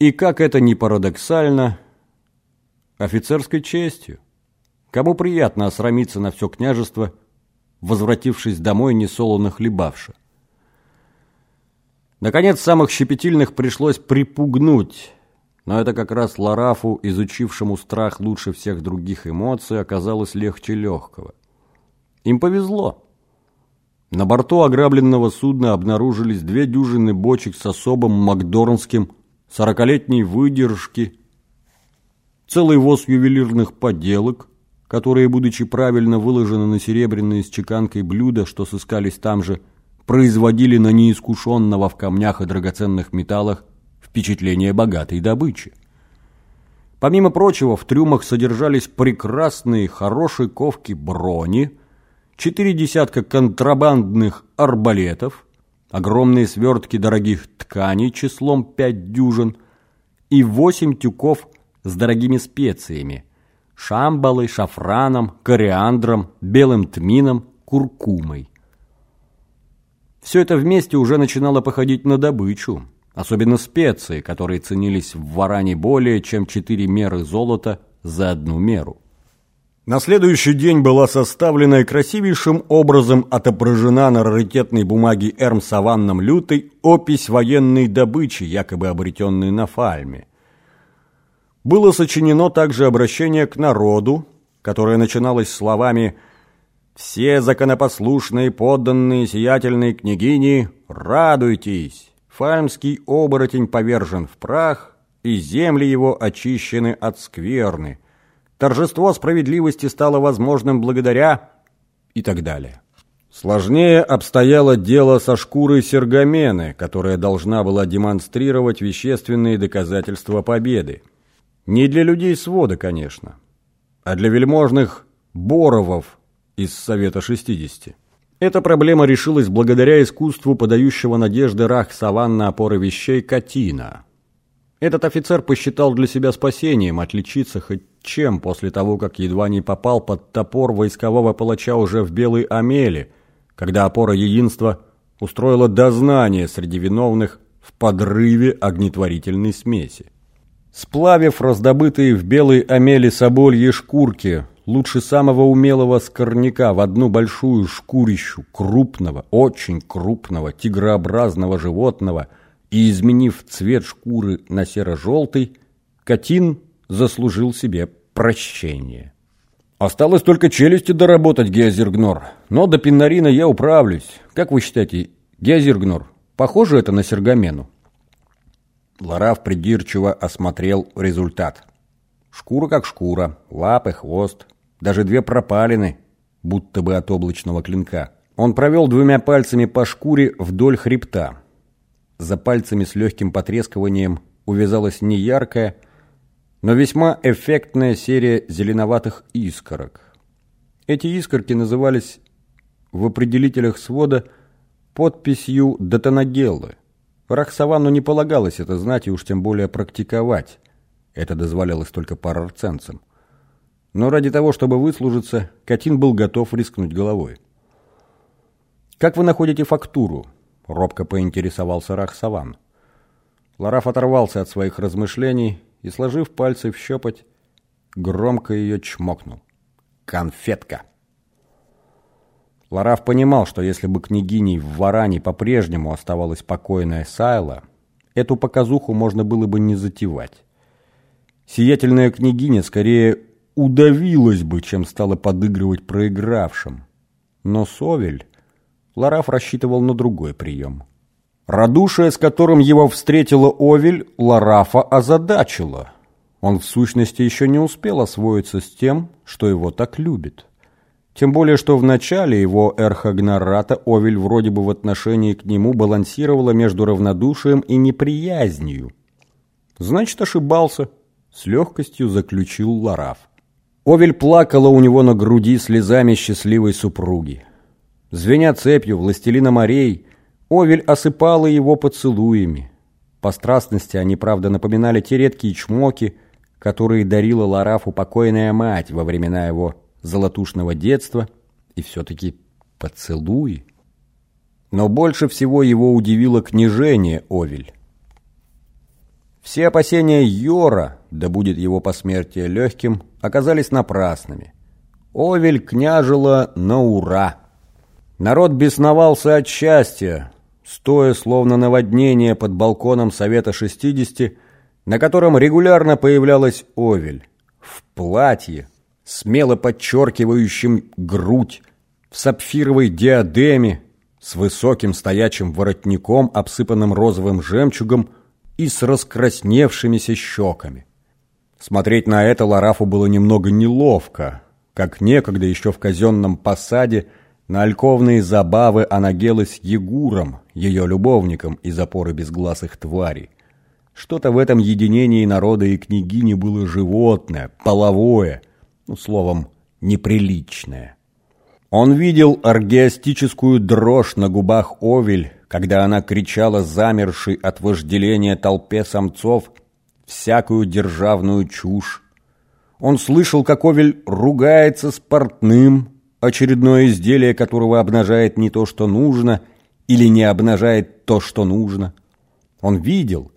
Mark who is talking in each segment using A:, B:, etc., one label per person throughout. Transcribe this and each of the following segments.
A: И как это ни парадоксально, офицерской честью. Кому приятно осрамиться на все княжество, возвратившись домой несолоно хлебавши. Наконец, самых щепетильных пришлось припугнуть, но это как раз Ларафу, изучившему страх лучше всех других эмоций, оказалось легче легкого. Им повезло. На борту ограбленного судна обнаружились две дюжины бочек с особым макдорнским сорокалетней выдержки, целый воз ювелирных поделок, которые, будучи правильно выложены на серебряные с чеканкой блюда, что сыскались там же, производили на неискушенного в камнях и драгоценных металлах впечатление богатой добычи. Помимо прочего, в трюмах содержались прекрасные, хорошие ковки брони, четыре десятка контрабандных арбалетов, огромные свертки дорогих тканей числом пять дюжин и восемь тюков с дорогими специями – шамбалой, шафраном, кориандром, белым тмином, куркумой. Все это вместе уже начинало походить на добычу, особенно специи, которые ценились в Варане более чем четыре меры золота за одну меру. На следующий день была составлена и красивейшим образом отображена на раритетной бумаге Эрм Саванном Лютой опись военной добычи, якобы обретенной на Фальме. Было сочинено также обращение к народу, которое начиналось словами «Все законопослушные подданные сиятельной княгини, радуйтесь! Фальмский оборотень повержен в прах, и земли его очищены от скверны». Торжество справедливости стало возможным благодаря и так далее. Сложнее обстояло дело со шкурой Сергомены, которая должна была демонстрировать вещественные доказательства победы. Не для людей свода, конечно, а для вельможных боровов из Совета 60. Эта проблема решилась благодаря искусству подающего надежды рах саванна опоры вещей Катина. Этот офицер посчитал для себя спасением отличиться хоть чем после того, как едва не попал под топор войскового палача уже в Белой Амеле, когда опора единства устроила дознание среди виновных в подрыве огнетворительной смеси. Сплавив раздобытые в Белой Амеле собольи шкурки, лучше самого умелого скорняка в одну большую шкурищу крупного, очень крупного, тигрообразного животного и изменив цвет шкуры на серо-желтый, Катин заслужил себе прощение. Осталось только челюсти доработать, Геозергнор. Но до Пинарина я управлюсь. Как вы считаете, Геозергнор, похоже это на сергамену? Лараф придирчиво осмотрел результат. Шкура как шкура, лапы, хвост, даже две пропалины, будто бы от облачного клинка. Он провел двумя пальцами по шкуре вдоль хребта. За пальцами с легким потрескиванием увязалась неяркая, но весьма эффектная серия зеленоватых искорок. Эти искорки назывались в определителях свода подписью «Датанагеллы». Рахсавану не полагалось это знать и уж тем более практиковать. Это дозволялось только парарценцам. Но ради того, чтобы выслужиться, Катин был готов рискнуть головой. «Как вы находите фактуру?» — робко поинтересовался Рахсаван. Лараф оторвался от своих размышлений и, сложив пальцы в щепоть, громко ее чмокнул. «Конфетка!» Лараф понимал, что если бы княгиней в Варане по-прежнему оставалась покойная Сайла, эту показуху можно было бы не затевать. Сиятельная княгиня скорее удавилась бы, чем стала подыгрывать проигравшим. Но Совель Лараф рассчитывал на другой прием. Радушие, с которым его встретила Овель, Ларафа озадачило. Он в сущности еще не успел освоиться с тем, что его так любит. Тем более, что в начале его эрхогнората Овель вроде бы в отношении к нему балансировала между равнодушием и неприязнью. Значит, ошибался, с легкостью заключил Лараф. Овель плакала у него на груди слезами счастливой супруги. Звеня цепью властелина морей, Овель осыпала его поцелуями. По страстности они, правда, напоминали те редкие чмоки, которые дарила Ларафу покойная мать во времена его золотушного детства, и все-таки поцелуи. Но больше всего его удивило княжение Овель. Все опасения Йора, да будет его посмертие легким, оказались напрасными. Овель княжила на ура. Народ бесновался от счастья, стоя словно наводнение под балконом Совета 60, на котором регулярно появлялась Овель. В платье, смело подчеркивающим грудь, в сапфировой диадеме, с высоким стоячим воротником, обсыпанным розовым жемчугом и с раскрасневшимися щеками. Смотреть на это Ларафу было немного неловко, как некогда еще в казенном посаде на альковные забавы она гелась Егуром, ее любовником из опоры безгласых тварей. Что-то в этом единении народа и княгини было животное, половое, ну, словом, неприличное. Он видел аргиастическую дрожь на губах Овель, когда она кричала замершей от вожделения толпе самцов всякую державную чушь. Он слышал, как Овель ругается с портным, очередное изделие которого обнажает не то, что нужно, или не обнажает то, что нужно. Он видел,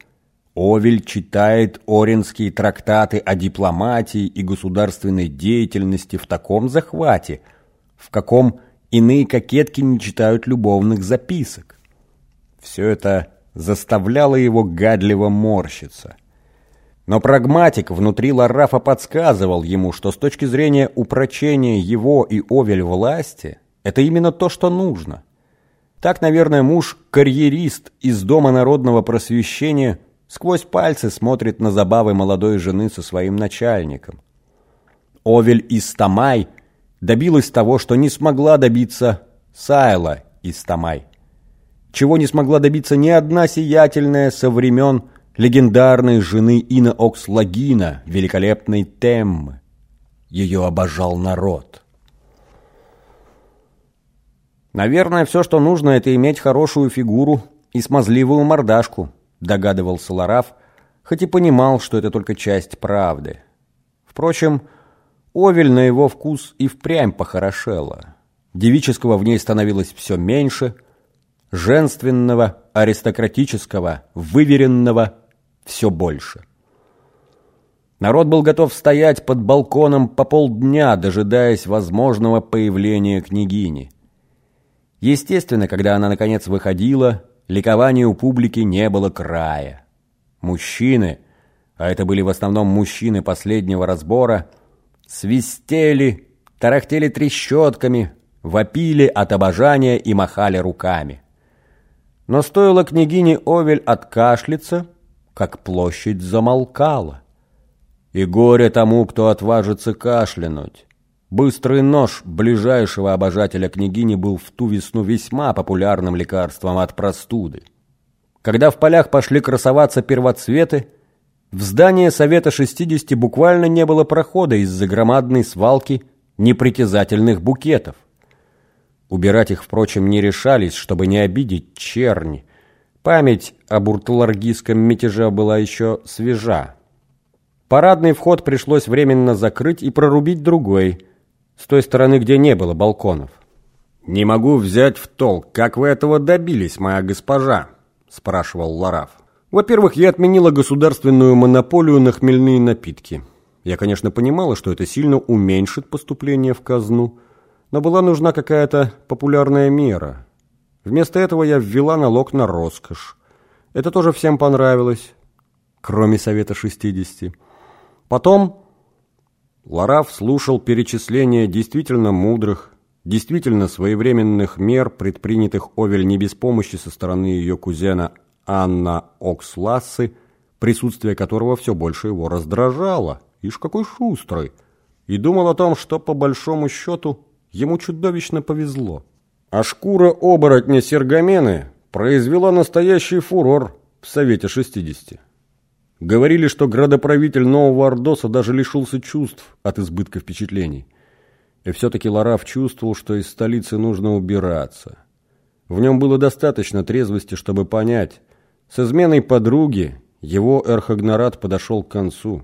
A: Овель читает оренские трактаты о дипломатии и государственной деятельности в таком захвате – в каком иные кокетки не читают любовных записок. Все это заставляло его гадливо морщиться. Но прагматик внутри Ларафа подсказывал ему, что с точки зрения упрочения его и Овель власти, это именно то, что нужно. Так, наверное, муж-карьерист из Дома народного просвещения сквозь пальцы смотрит на забавы молодой жены со своим начальником. Овель Истамай – добилась того, что не смогла добиться Сайла из Тамай. Чего не смогла добиться ни одна сиятельная со времен легендарной жены Ина Окслагина, великолепной Теммы. Ее обожал народ. Наверное, все, что нужно, это иметь хорошую фигуру и смазливую мордашку, догадывался Лараф, хоть и понимал, что это только часть правды. Впрочем, Овель на его вкус и впрямь похорошела. Девического в ней становилось все меньше, женственного, аристократического, выверенного все больше. Народ был готов стоять под балконом по полдня, дожидаясь возможного появления княгини. Естественно, когда она наконец выходила, ликования у публики не было края. Мужчины, а это были в основном мужчины последнего разбора – свистели, тарахтели трещотками, вопили от обожания и махали руками. Но стоило княгине Овель откашляться, как площадь замолкала. И горе тому, кто отважится кашлянуть. Быстрый нож ближайшего обожателя княгини был в ту весну весьма популярным лекарством от простуды. Когда в полях пошли красоваться первоцветы, в здание Совета 60 буквально не было прохода из-за громадной свалки непритязательных букетов. Убирать их, впрочем, не решались, чтобы не обидеть черни. Память об урталаргийском мятеже была еще свежа. Парадный вход пришлось временно закрыть и прорубить другой, с той стороны, где не было балконов. «Не могу взять в толк, как вы этого добились, моя госпожа?» – спрашивал Лараф. Во-первых, я отменила государственную монополию на хмельные напитки. Я, конечно, понимала, что это сильно уменьшит поступление в казну, но была нужна какая-то популярная мера. Вместо этого я ввела налог на роскошь. Это тоже всем понравилось, кроме Совета 60. Потом Лараф слушал перечисления действительно мудрых, действительно своевременных мер, предпринятых Овель не без помощи со стороны ее кузена Анна Окслассы, присутствие которого все больше его раздражало. Ишь, какой шустрый! И думал о том, что, по большому счету, ему чудовищно повезло. А шкура оборотня Сергомены произвела настоящий фурор в Совете 60. Говорили, что градоправитель Нового Ордоса даже лишился чувств от избытка впечатлений. И все-таки Лараф чувствовал, что из столицы нужно убираться. В нем было достаточно трезвости, чтобы понять, с изменой подруги его эрхогнорат подошел к концу.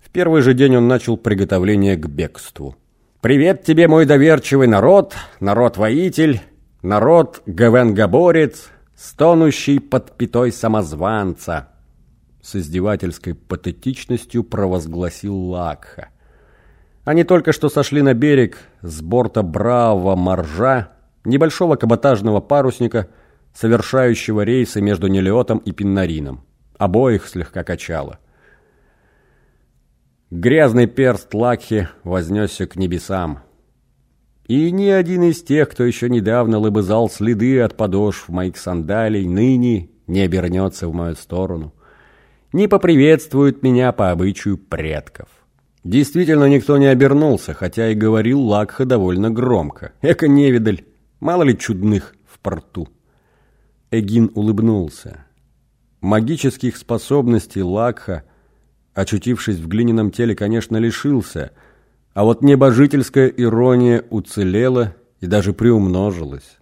A: В первый же день он начал приготовление к бегству. «Привет тебе, мой доверчивый народ, народ-воитель, народ Гавенгаборец, стонущий под пятой самозванца!» с издевательской патетичностью провозгласил Лакха. Они только что сошли на берег с борта бравого моржа, небольшого каботажного парусника, совершающего рейсы между Нелиотом и Пиннарином. Обоих слегка качало. Грязный перст Лакхи вознесся к небесам. И ни один из тех, кто еще недавно лыбызал следы от подошв моих сандалий, ныне не обернется в мою сторону, не поприветствует меня по обычаю предков. Действительно, никто не обернулся, хотя и говорил Лакха довольно громко. Эко невидаль, мало ли чудных в порту. Эгин улыбнулся. Магических способностей Лакха, очутившись в глиняном теле, конечно, лишился, а вот небожительская ирония уцелела и даже приумножилась.